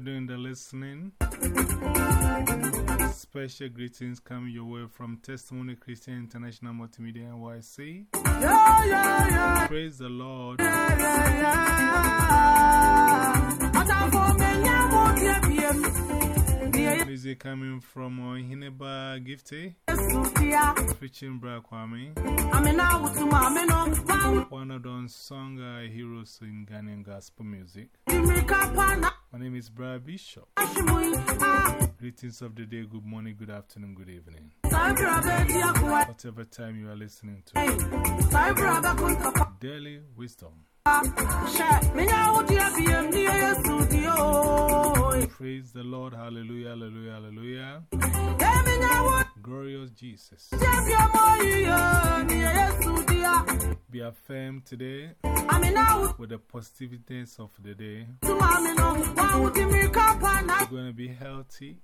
doing the listening. Special greetings come your way from Testimony Christian International Multimedia NYC. Yeah, yeah, yeah. Praise the Lord. Music coming from Hineba Gifty, Yesu dia. preaching Bra Kwame. One of those song uh, heroes in Ghanaian gospel music. My name is Bra Bishop. Greetings of the day, good morning, good afternoon, good evening. Whatever time you are listening to. Daily Wisdom. Praise the Lord. Hallelujah, hallelujah, hallelujah. Glorious Jesus. Be affirmed today with the positiveness of the day. ameno. Wa wutimi kapa na You're going to be healthy.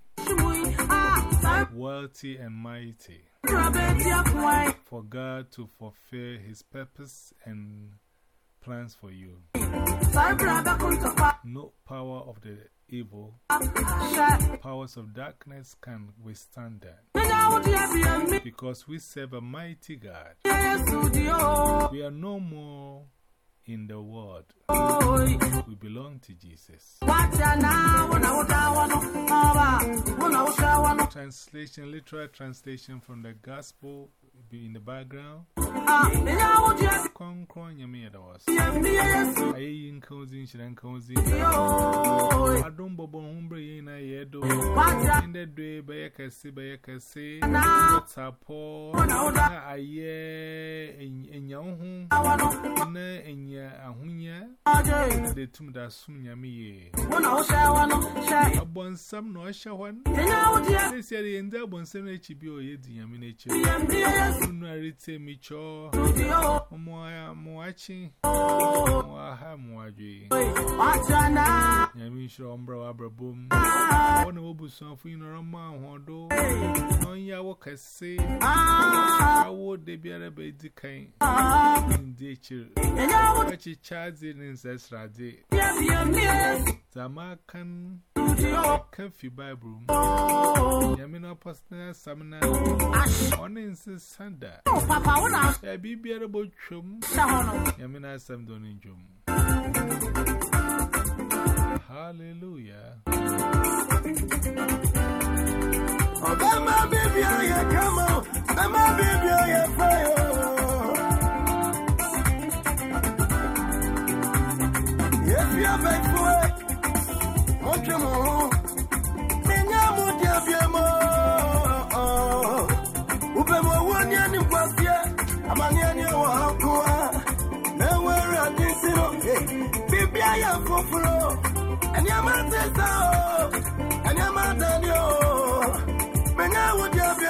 Ah, wealthy, and mighty. be dia kwa. For God to fulfill His purpose and plans for you. No power of the evil, powers of darkness can withstand that. Because we serve a mighty God. We are no more in the world. We belong to Jesus. Translation, literal translation from the gospel in the background. Menya wo die Kron kron yami yada was. biem. Die Yesu Ayi nkozi shiran kozi. dio. do, in the day, by a cassy, by a cassy, what's up, poor, a year in your home, in your ahunya, the tomb that soon yammy. A some no. Usher one. They said the end up on some HBO, yet the yaminature. Soon I retain me chore, more watching, more ham, more dream. Nishra Umbra Abrabum. One of us of you know, my hondo. On your work, say, I would they be a baby kind in nature. But you charge it in says Radi. Zamakan Comfy Bible. Yamina Pastor Samina. On in Sanda. A baby a boat chum. Yamina Sam Doninjum. Thank you. Hallelujah. I come out. And your man says, Oh, and your man said, Oh, men I would have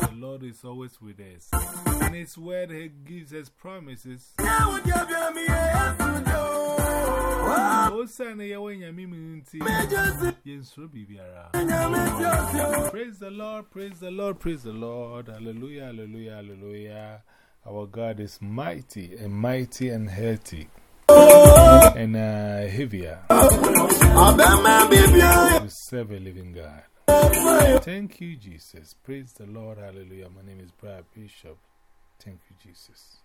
The Lord is always with us. and His word, He gives us promises. Praise the Lord, praise the Lord, praise the Lord. Hallelujah, hallelujah, hallelujah. Our God is mighty and mighty and healthy and uh, bibia We serve a living God. Thank you, Jesus. Praise the Lord. Hallelujah. My name is Brad Bishop. Thank you, Jesus.